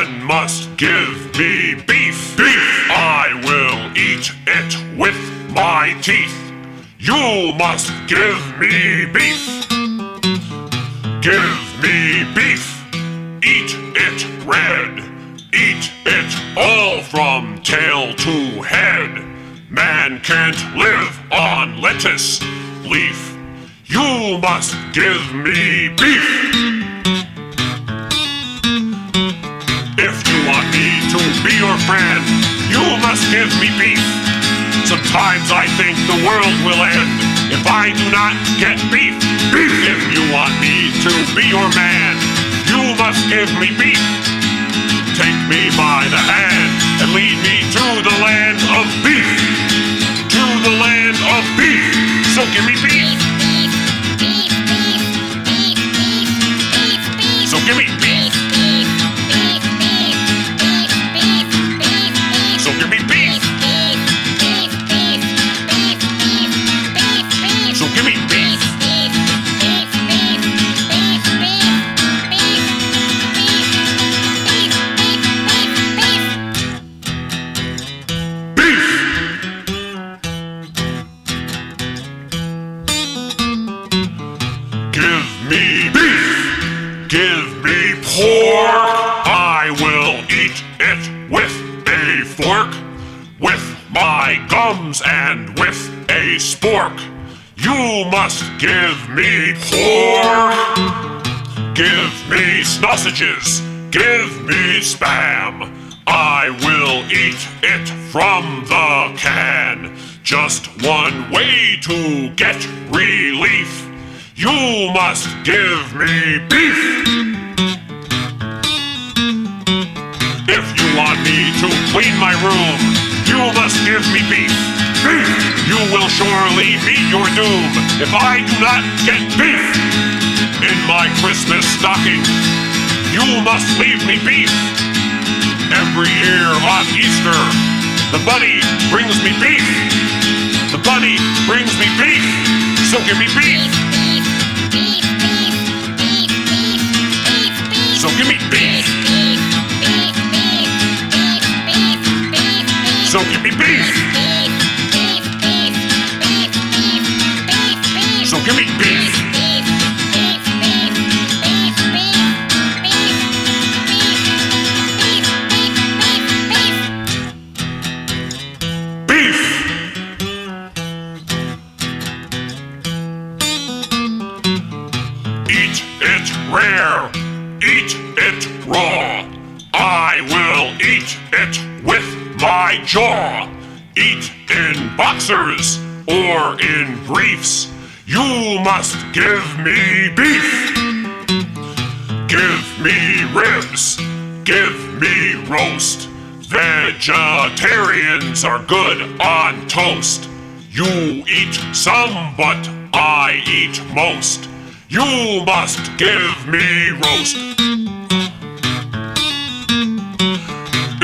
Everyone must give me beef. Beef! I will eat it with my teeth. You must give me beef. Give me beef. Eat it red. Eat it all from tail to head. Man can't live on lettuce leaf. You must give me beef. Your friend, you must give me beef. Sometimes I think the world will end if I do not get beef. Beef! If you want me to be your man, you must give me beef. Take me by the hand and lead me to the land of beef. To the land of beef. So give me beef. Me beef. Give me pork. I will eat it with a fork, with my gums and with a spork. You must give me pork. Give me sausages. Give me spam. I will eat it from the can. Just one way to get relief. You must give me beef. If you want me to clean my room, you must give me beef. Beef! You will surely meet your doom if I do not get beef. In my Christmas stocking, you must leave me beef. Every year on Easter, the bunny brings me beef. The bunny brings me beef. So give me beef. Give me beef. So give me beef. Beef. Eat it rare. Eat it raw. I will eat it with my jaw. Eat in boxers or in briefs. You must give me beef. Give me ribs. Give me roast. Vegetarians are good on toast. You eat some, but I eat most. You must give me roast.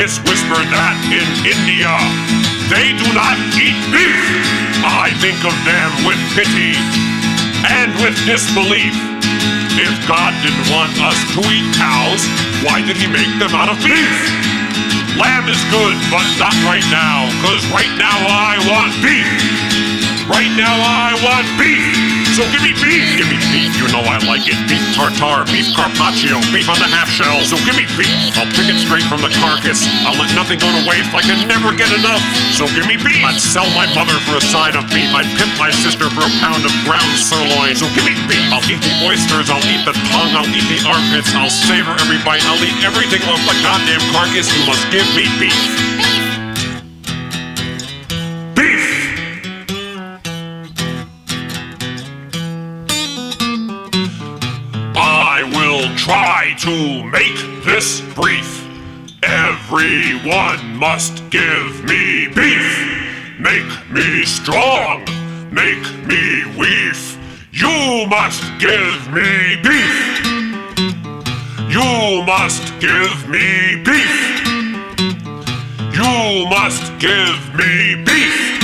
It's whispered that in India they do not eat beef. I think of them with pity and with disbelief. If God didn't want us to eat cows, why did he make them out of beef? Lamb is good, but not right now, cause right now I want beef. Right now I want beef. So give me beef, give me beef, you know I like it. Beef tartare, beef carpaccio, beef on the half shell. So give me beef, I'll pick it straight from the carcass. I'll let nothing go to waste, I can never get enough. So give me beef. I'd sell my mother for a side of beef. I'd pimp my sister for a pound of ground sirloin. So give me beef. I'll eat the oysters, I'll eat the tongue, I'll eat the armpits, I'll savor every bite, I'll eat everything off the goddamn carcass. You must give me beef. Beef! Try to make this brief. Everyone must give me beef. Make me strong. Make me weef. You must give me beef. You must give me beef. You must give me beef.